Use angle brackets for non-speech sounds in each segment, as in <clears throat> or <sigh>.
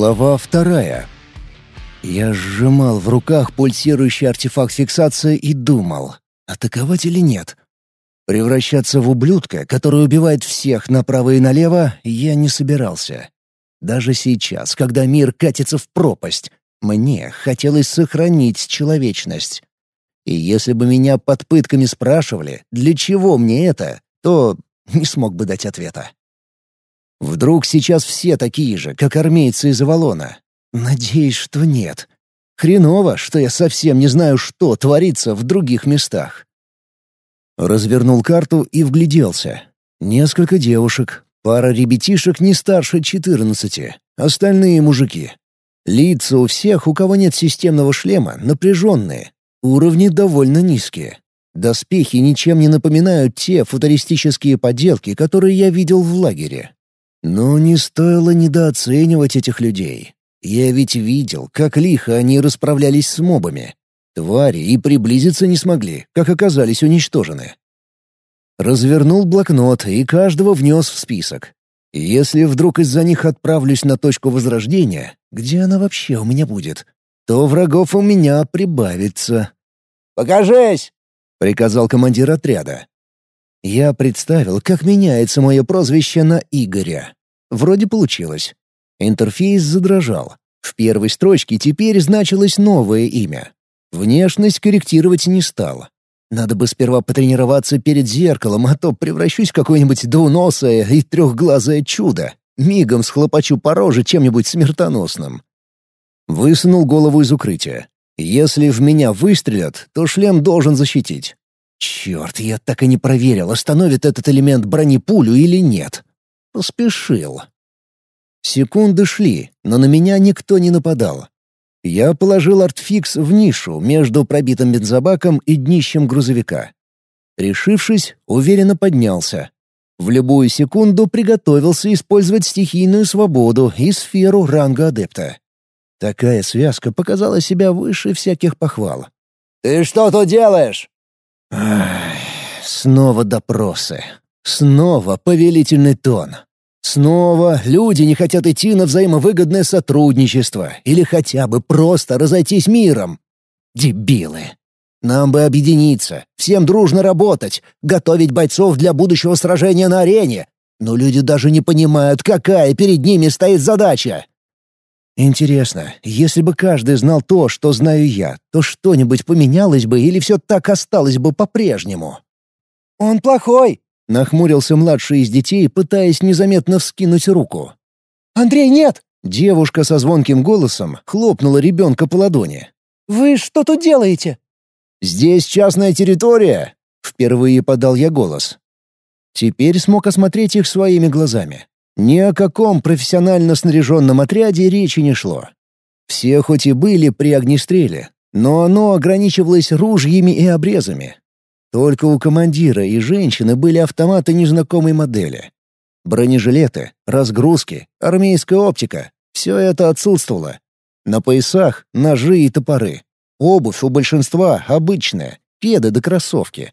Глава вторая. Я сжимал в руках пульсирующий артефакт фиксации и думал, атаковать или нет. Превращаться в ублюдка, который убивает всех направо и налево, я не собирался. Даже сейчас, когда мир катится в пропасть, мне хотелось сохранить человечность. И если бы меня под пытками спрашивали, для чего мне это, то не смог бы дать ответа. Вдруг сейчас все такие же, как армейцы из Авалона? Надеюсь, что нет. Хреново, что я совсем не знаю, что творится в других местах. Развернул карту и вгляделся. Несколько девушек, пара ребятишек не старше четырнадцати, остальные мужики. Лица у всех, у кого нет системного шлема, напряженные, уровни довольно низкие. Доспехи ничем не напоминают те футуристические поделки, которые я видел в лагере. Но не стоило недооценивать этих людей. Я ведь видел, как лихо они расправлялись с мобами. Твари и приблизиться не смогли, как оказались уничтожены. Развернул блокнот и каждого внес в список. Если вдруг из-за них отправлюсь на точку возрождения, где она вообще у меня будет, то врагов у меня прибавится. «Покажись!» — приказал командир отряда. Я представил, как меняется мое прозвище на Игоря. Вроде получилось. Интерфейс задрожал. В первой строчке теперь значилось новое имя. Внешность корректировать не стал. Надо бы сперва потренироваться перед зеркалом, а то превращусь в какое-нибудь двуносое и трехглазое чудо. Мигом схлопочу по роже чем-нибудь смертоносным. Высунул голову из укрытия. Если в меня выстрелят, то шлем должен защитить. Черт, я так и не проверил, остановит этот элемент брони пулю или нет. Поспешил. Секунды шли, но на меня никто не нападал. Я положил артфикс в нишу между пробитым бензобаком и днищем грузовика. Решившись, уверенно поднялся. В любую секунду приготовился использовать стихийную свободу и сферу ранга адепта. Такая связка показала себя выше всяких похвал. «Ты что тут делаешь?» Снова допросы. Снова повелительный тон. Снова люди не хотят идти на взаимовыгодное сотрудничество или хотя бы просто разойтись миром. Дебилы. Нам бы объединиться, всем дружно работать, готовить бойцов для будущего сражения на арене. Но люди даже не понимают, какая перед ними стоит задача. Интересно, если бы каждый знал то, что знаю я, то что-нибудь поменялось бы или все так осталось бы по-прежнему? «Он плохой!» — нахмурился младший из детей, пытаясь незаметно вскинуть руку. «Андрей, нет!» Девушка со звонким голосом хлопнула ребенка по ладони. «Вы что тут делаете?» «Здесь частная территория!» — впервые подал я голос. Теперь смог осмотреть их своими глазами. Ни о каком профессионально снаряженном отряде речи не шло. Все хоть и были при огнестреле, но оно ограничивалось ружьями и обрезами. Только у командира и женщины были автоматы незнакомой модели. Бронежилеты, разгрузки, армейская оптика — все это отсутствовало. На поясах — ножи и топоры. Обувь у большинства обычная, кеды да кроссовки.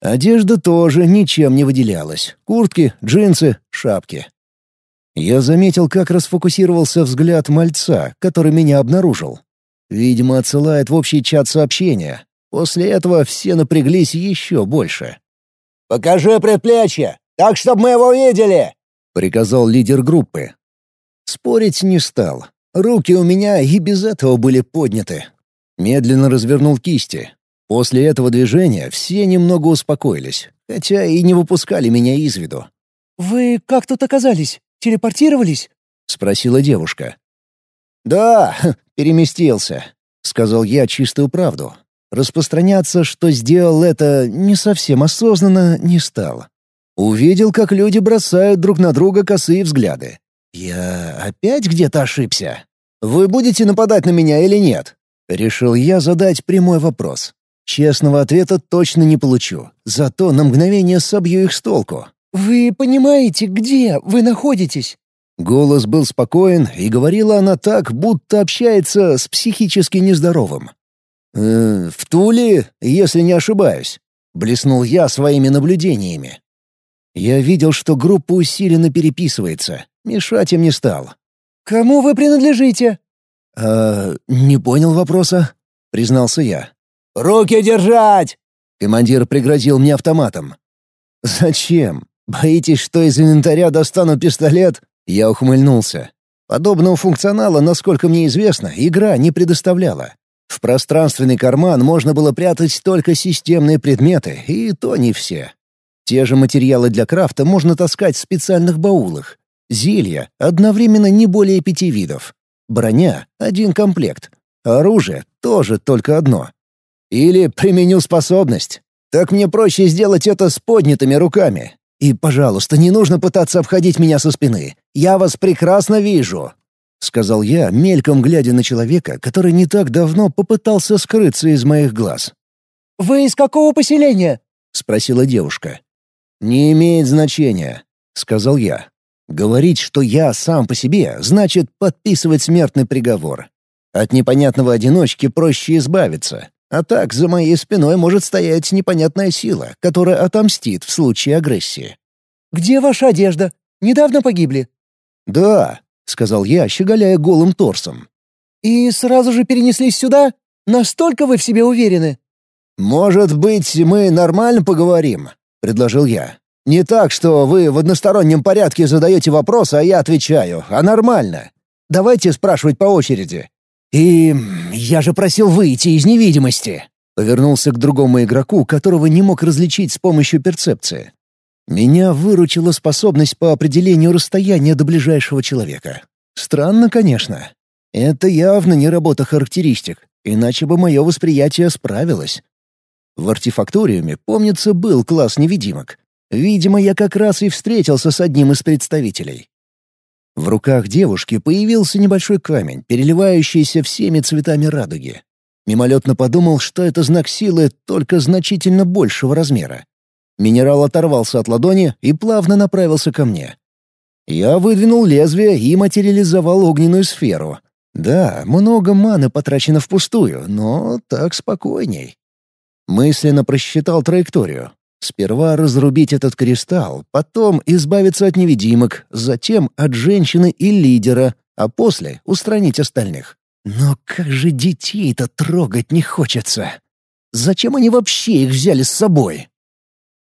Одежда тоже ничем не выделялась. Куртки, джинсы, шапки. Я заметил, как расфокусировался взгляд мальца, который меня обнаружил. Видимо, отсылает в общий чат сообщения. После этого все напряглись еще больше. «Покажи предплечье, так, чтобы мы его видели!» — приказал лидер группы. Спорить не стал. Руки у меня и без этого были подняты. Медленно развернул кисти. После этого движения все немного успокоились, хотя и не выпускали меня из виду. «Вы как тут оказались?» Телепортировались?» — спросила девушка. «Да, <laughs> переместился», — сказал я чистую правду. Распространяться, что сделал это не совсем осознанно, не стал. Увидел, как люди бросают друг на друга косые взгляды. «Я опять где-то ошибся? Вы будете нападать на меня или нет?» Решил я задать прямой вопрос. Честного ответа точно не получу, зато на мгновение собью их с толку. «Вы понимаете, где вы находитесь?» Голос был спокоен, и говорила она так, будто общается с психически нездоровым. «Э, «В Туле, если не ошибаюсь», — блеснул я своими наблюдениями. Я видел, что группа усиленно переписывается, мешать им не стал. «Кому вы принадлежите?» «Э, не понял вопроса», — признался я. «Руки держать!» Командир пригрозил мне автоматом. «Зачем? Боитесь, что из инвентаря достану пистолет?» Я ухмыльнулся. Подобного функционала, насколько мне известно, игра не предоставляла. В пространственный карман можно было прятать только системные предметы, и то не все. Те же материалы для крафта можно таскать в специальных баулах. Зелья — одновременно не более пяти видов. Броня — один комплект. Оружие — тоже только одно. Или применю способность. Так мне проще сделать это с поднятыми руками. И, пожалуйста, не нужно пытаться обходить меня со спины. Я вас прекрасно вижу», — сказал я, мельком глядя на человека, который не так давно попытался скрыться из моих глаз. «Вы из какого поселения?» — спросила девушка. «Не имеет значения», — сказал я. «Говорить, что я сам по себе, значит подписывать смертный приговор. От непонятного одиночки проще избавиться, а так за моей спиной может стоять непонятная сила, которая отомстит в случае агрессии. «Где ваша одежда? Недавно погибли?» «Да», — сказал я, щеголяя голым торсом. «И сразу же перенеслись сюда? Настолько вы в себе уверены?» «Может быть, мы нормально поговорим?» — предложил я. «Не так, что вы в одностороннем порядке задаете вопросы, а я отвечаю, а нормально. Давайте спрашивать по очереди. «И я же просил выйти из невидимости!» Повернулся к другому игроку, которого не мог различить с помощью перцепции. Меня выручила способность по определению расстояния до ближайшего человека. Странно, конечно. Это явно не работа характеристик, иначе бы мое восприятие справилось. В артефакториуме, помнится, был класс невидимок. Видимо, я как раз и встретился с одним из представителей. В руках девушки появился небольшой камень, переливающийся всеми цветами радуги. Мимолетно подумал, что это знак силы, только значительно большего размера. Минерал оторвался от ладони и плавно направился ко мне. Я выдвинул лезвие и материализовал огненную сферу. Да, много маны потрачено впустую, но так спокойней. Мысленно просчитал траекторию. Сперва разрубить этот кристалл, потом избавиться от невидимок, затем от женщины и лидера, а после устранить остальных. Но как же детей-то трогать не хочется? Зачем они вообще их взяли с собой?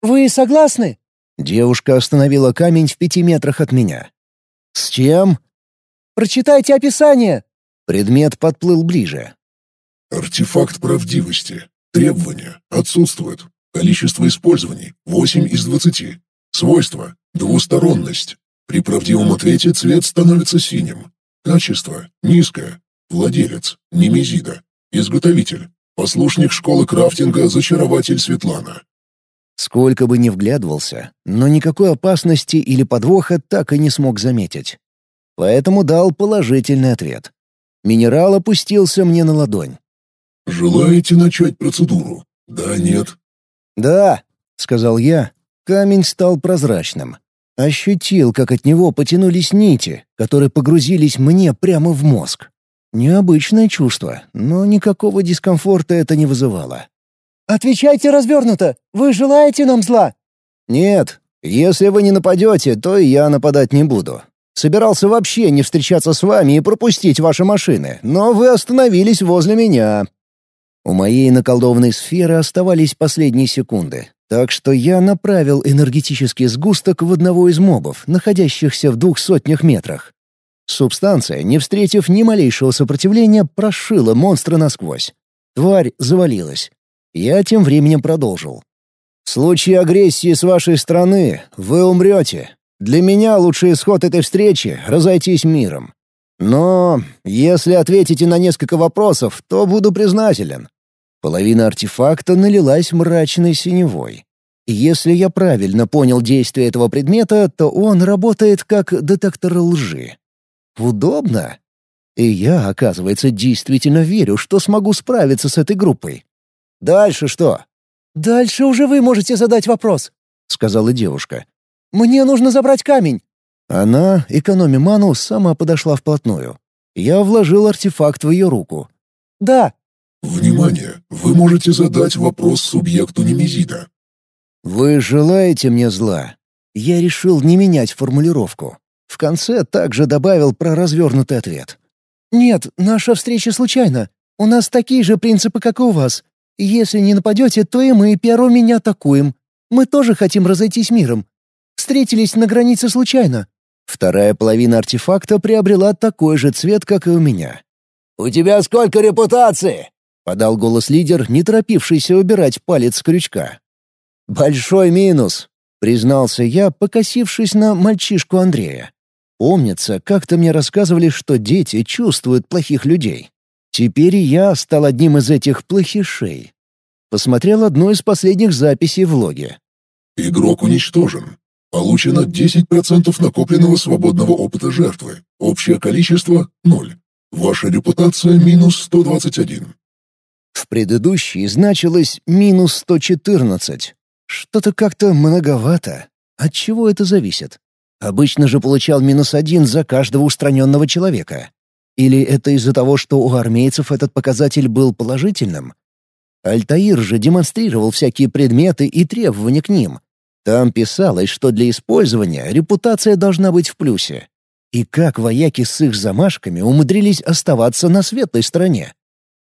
«Вы согласны?» Девушка остановила камень в пяти метрах от меня. «С чем?» «Прочитайте описание!» Предмет подплыл ближе. «Артефакт правдивости. Требования отсутствуют. Количество использований — 8 из 20. Свойства — двусторонность. При правдивом ответе цвет становится синим. Качество — низкое. Владелец — Немезида. Изготовитель — послушник школы крафтинга «Зачарователь Светлана». Сколько бы ни вглядывался, но никакой опасности или подвоха так и не смог заметить. Поэтому дал положительный ответ. Минерал опустился мне на ладонь. «Желаете начать процедуру? Да, нет?» «Да», — сказал я. Камень стал прозрачным. Ощутил, как от него потянулись нити, которые погрузились мне прямо в мозг. Необычное чувство, но никакого дискомфорта это не вызывало. «Отвечайте развернуто! Вы желаете нам зла?» «Нет. Если вы не нападете, то и я нападать не буду. Собирался вообще не встречаться с вами и пропустить ваши машины, но вы остановились возле меня. У моей наколдованной сферы оставались последние секунды, так что я направил энергетический сгусток в одного из мобов, находящихся в двух сотнях метрах. Субстанция, не встретив ни малейшего сопротивления, прошила монстра насквозь. Тварь завалилась. Я тем временем продолжил. «В случае агрессии с вашей стороны вы умрете. Для меня лучший исход этой встречи — разойтись миром. Но если ответите на несколько вопросов, то буду признателен. Половина артефакта налилась мрачной синевой. Если я правильно понял действие этого предмета, то он работает как детектор лжи. Удобно. И я, оказывается, действительно верю, что смогу справиться с этой группой. Дальше что? «Дальше уже вы можете задать вопрос», — сказала девушка. «Мне нужно забрать камень». Она, экономя ману, сама подошла вплотную. Я вложил артефакт в ее руку. «Да, Внимание! Вы можете задать вопрос субъекту Немезида. «Вы желаете мне зла?» Я решил не менять формулировку. В конце также добавил про развернутый ответ. «Нет, наша встреча случайна. У нас такие же принципы, как и у вас. Если не нападете, то и мы первым меня атакуем. Мы тоже хотим разойтись миром. Встретились на границе случайно». Вторая половина артефакта приобрела такой же цвет, как и у меня. «У тебя сколько репутации?» — подал голос лидер, не торопившийся убирать палец с крючка. «Большой минус», — признался я, покосившись на мальчишку Андрея. Помнится, как-то мне рассказывали, что дети чувствуют плохих людей. Теперь я стал одним из этих плохишей. Посмотрел одну из последних записей в логе. «Игрок уничтожен. Получено 10% накопленного свободного опыта жертвы. Общее количество — 0. Ваша репутация — минус 121». В предыдущей значилось минус 114. Что-то как-то многовато. От чего это зависит? Обычно же получал минус один за каждого устраненного человека. Или это из-за того, что у армейцев этот показатель был положительным? Альтаир же демонстрировал всякие предметы и требования к ним. Там писалось, что для использования репутация должна быть в плюсе. И как вояки с их замашками умудрились оставаться на светлой стороне?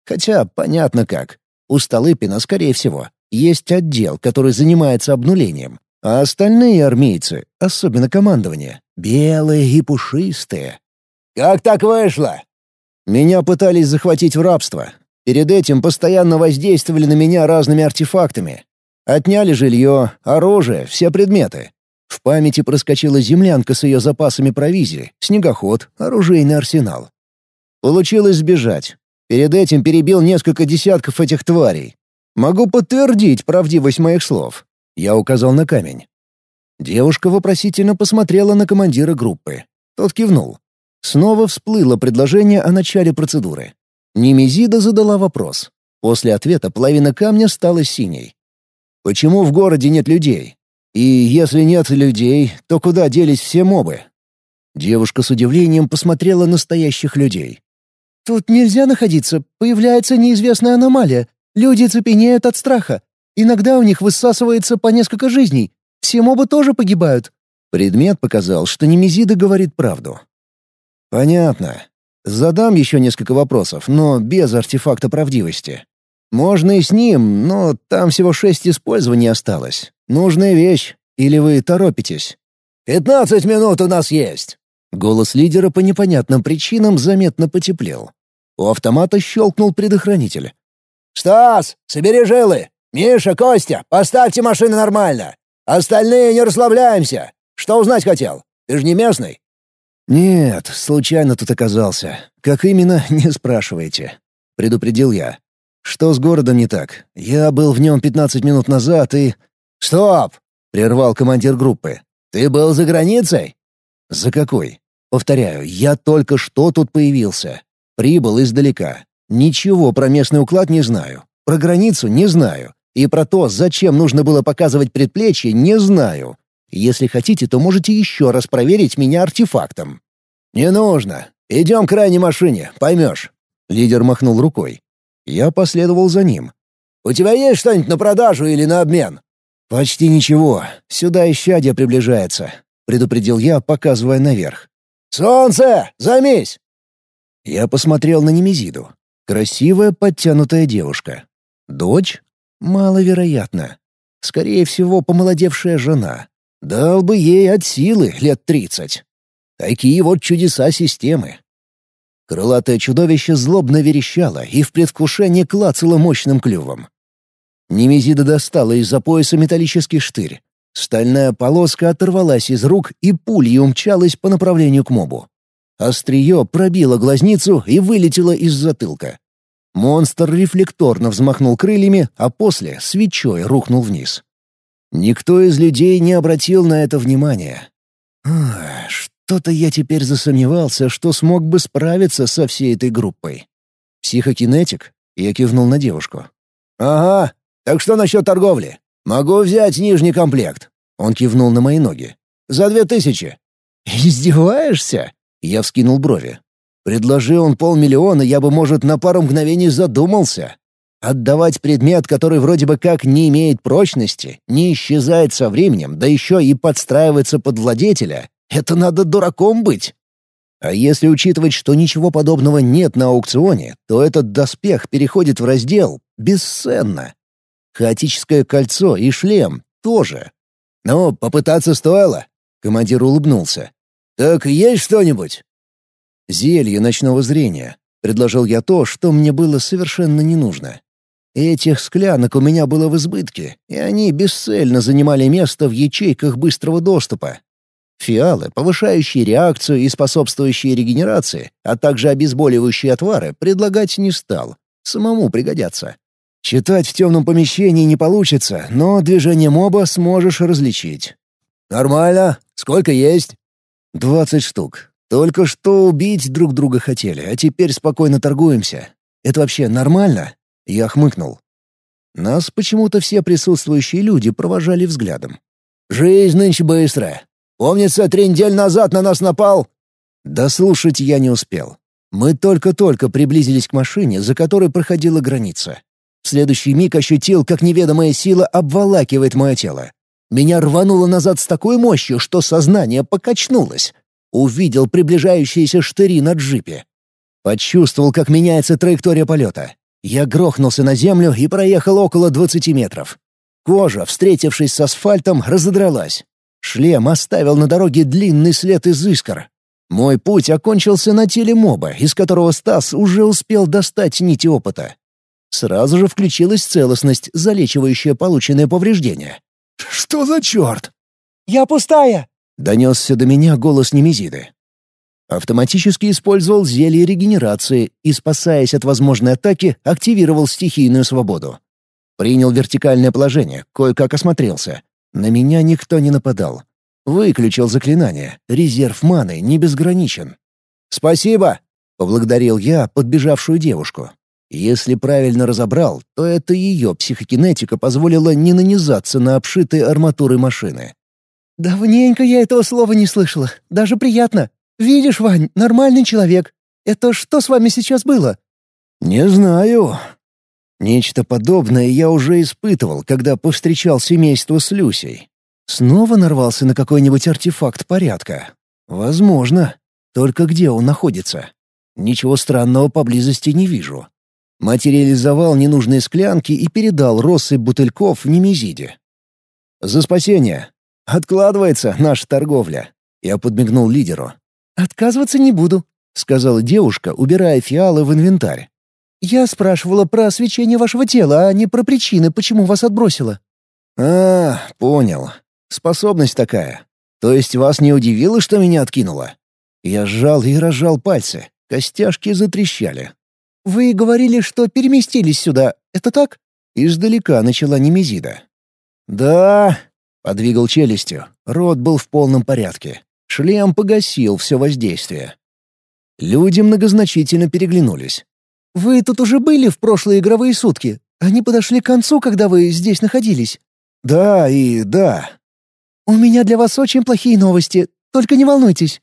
Хотя понятно как. У Столыпина, скорее всего, есть отдел, который занимается обнулением. А остальные армейцы, особенно командование, белые и пушистые. «Как так вышло?» Меня пытались захватить в рабство. Перед этим постоянно воздействовали на меня разными артефактами. Отняли жилье, оружие, все предметы. В памяти проскочила землянка с ее запасами провизии, снегоход, оружейный арсенал. Получилось сбежать. Перед этим перебил несколько десятков этих тварей. Могу подтвердить правдивость моих слов. Я указал на камень. Девушка вопросительно посмотрела на командира группы. Тот кивнул. Снова всплыло предложение о начале процедуры. Немезида задала вопрос. После ответа половина камня стала синей. «Почему в городе нет людей? И если нет людей, то куда делись все мобы?» Девушка с удивлением посмотрела на стоящих людей. «Тут нельзя находиться, появляется неизвестная аномалия. Люди цепенеют от страха. Иногда у них высасывается по несколько жизней. Все мобы тоже погибают». Предмет показал, что Немезида говорит правду. «Понятно. Задам еще несколько вопросов, но без артефакта правдивости. Можно и с ним, но там всего шесть использований осталось. Нужная вещь. Или вы торопитесь?» «Пятнадцать минут у нас есть!» Голос лидера по непонятным причинам заметно потеплел. У автомата щелкнул предохранитель. «Стас, собери жилы! «Миша, Костя, поставьте машины нормально! Остальные не расслабляемся! Что узнать хотел? Ты же не местный?» «Нет, случайно тут оказался. Как именно, <laughs> не спрашивайте», — предупредил я. «Что с городом не так? Я был в нем пятнадцать минут назад и...» «Стоп!» — прервал командир группы. «Ты был за границей?» «За какой?» «Повторяю, я только что тут появился. Прибыл издалека. Ничего про местный уклад не знаю. Про границу не знаю. И про то, зачем нужно было показывать предплечье, не знаю. Если хотите, то можете еще раз проверить меня артефактом». «Не нужно. Идем к крайней машине, поймешь». Лидер махнул рукой. Я последовал за ним. «У тебя есть что-нибудь на продажу или на обмен?» «Почти ничего. Сюда исчадие приближается», — предупредил я, показывая наверх. «Солнце! Замесь!» Я посмотрел на Немезиду. Красивая, подтянутая девушка. Дочь? Маловероятно. Скорее всего, помолодевшая жена. Дал бы ей от силы лет тридцать. Такие вот чудеса системы. Крылатое чудовище злобно верещало и в предвкушении клацало мощным клювом. Немезида достала из-за пояса металлический штырь. Стальная полоска оторвалась из рук и пулей умчалась по направлению к мобу. Острие пробило глазницу и вылетело из затылка. Монстр рефлекторно взмахнул крыльями, а после свечой рухнул вниз. Никто из людей не обратил на это внимания. Что-то я теперь засомневался, что смог бы справиться со всей этой группой. «Психокинетик?» — я кивнул на девушку. «Ага. Так что насчет торговли? Могу взять нижний комплект». Он кивнул на мои ноги. «За две тысячи». «Издеваешься?» — я вскинул брови. Предложи он полмиллиона, я бы, может, на пару мгновений задумался. Отдавать предмет, который вроде бы как не имеет прочности, не исчезает со временем, да еще и подстраивается под владетеля, Это надо дураком быть. А если учитывать, что ничего подобного нет на аукционе, то этот доспех переходит в раздел «бесценно». Хаотическое кольцо и шлем тоже. Но попытаться стоило. Командир улыбнулся. «Так есть что-нибудь?» «Зелье ночного зрения», — предложил я то, что мне было совершенно не нужно. Этих склянок у меня было в избытке, и они бесцельно занимали место в ячейках быстрого доступа. Фиалы, повышающие реакцию и способствующие регенерации, а также обезболивающие отвары, предлагать не стал. Самому пригодятся. Читать в темном помещении не получится, но движение моба сможешь различить. «Нормально. Сколько есть?» «Двадцать штук. Только что убить друг друга хотели, а теперь спокойно торгуемся. Это вообще нормально?» Я хмыкнул. Нас почему-то все присутствующие люди провожали взглядом. «Жизнь нынче быстрая. Помнится, три недели назад на нас напал...» Дослушать я не успел. Мы только-только приблизились к машине, за которой проходила граница. В следующий миг ощутил, как неведомая сила обволакивает мое тело. Меня рвануло назад с такой мощью, что сознание покачнулось. Увидел приближающиеся штыри на джипе. Почувствовал, как меняется траектория полета. Я грохнулся на землю и проехал около 20 метров. Кожа, встретившись с асфальтом, разодралась. Шлем оставил на дороге длинный след из искр. Мой путь окончился на теле моба, из которого Стас уже успел достать нити опыта. Сразу же включилась целостность, залечивающая полученные повреждения. «Что за черт?» «Я пустая!» — донесся до меня голос Немезиды. Автоматически использовал зелье регенерации и, спасаясь от возможной атаки, активировал стихийную свободу. Принял вертикальное положение, кое-как осмотрелся. На меня никто не нападал. Выключил заклинание. Резерв маны не безграничен. «Спасибо!» — поблагодарил я подбежавшую девушку. Если правильно разобрал, то это ее психокинетика позволила не нанизаться на обшитые арматурой машины. «Давненько я этого слова не слышала. Даже приятно. «Видишь, Вань, нормальный человек. Это что с вами сейчас было?» «Не знаю. Нечто подобное я уже испытывал, когда повстречал семейство с Люсей. Снова нарвался на какой-нибудь артефакт порядка. Возможно. Только где он находится? Ничего странного поблизости не вижу. Материализовал ненужные склянки и передал россыпь бутыльков в Немезиде. «За спасение! Откладывается наша торговля!» Я подмигнул лидеру. «Отказываться не буду», — сказала девушка, убирая фиалы в инвентарь. «Я спрашивала про свечение вашего тела, а не про причины, почему вас отбросило». «А, понял. Способность такая. То есть вас не удивило, что меня откинуло?» Я сжал и разжал пальцы. Костяшки затрещали. «Вы говорили, что переместились сюда. Это так?» Издалека начала Немезида. «Да», — подвигал челюстью. Рот был в полном порядке. Шлем погасил все воздействие. Люди многозначительно переглянулись. «Вы тут уже были в прошлые игровые сутки? Они подошли к концу, когда вы здесь находились?» «Да и да». «У меня для вас очень плохие новости, только не волнуйтесь».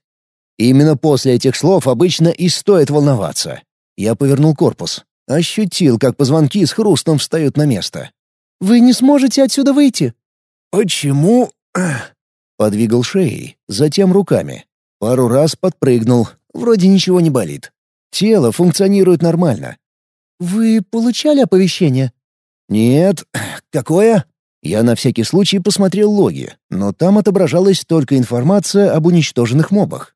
Именно после этих слов обычно и стоит волноваться. Я повернул корпус. Ощутил, как позвонки с хрустом встают на место. «Вы не сможете отсюда выйти». «Почему?» <clears throat> Подвигал шеей, затем руками. Пару раз подпрыгнул. Вроде ничего не болит. Тело функционирует нормально. «Вы получали оповещение?» «Нет. Какое?» Я на всякий случай посмотрел логи, но там отображалась только информация об уничтоженных мобах.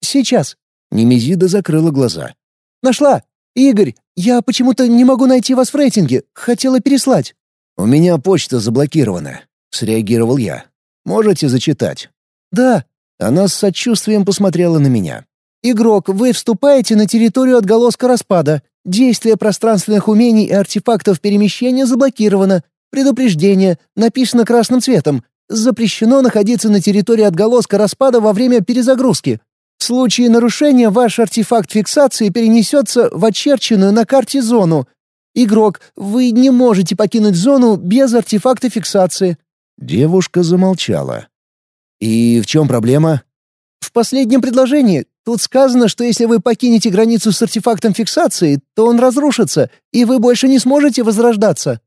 «Сейчас». Немезида закрыла глаза. «Нашла! Игорь, я почему-то не могу найти вас в рейтинге. Хотела переслать». «У меня почта заблокирована», — среагировал я. Можете зачитать?» «Да». Она с сочувствием посмотрела на меня. «Игрок, вы вступаете на территорию отголоска распада. Действие пространственных умений и артефактов перемещения заблокировано. Предупреждение. Написано красным цветом. Запрещено находиться на территории отголоска распада во время перезагрузки. В случае нарушения ваш артефакт фиксации перенесется в очерченную на карте зону. Игрок, вы не можете покинуть зону без артефакта фиксации. Девушка замолчала. «И в чем проблема?» «В последнем предложении. Тут сказано, что если вы покинете границу с артефактом фиксации, то он разрушится, и вы больше не сможете возрождаться».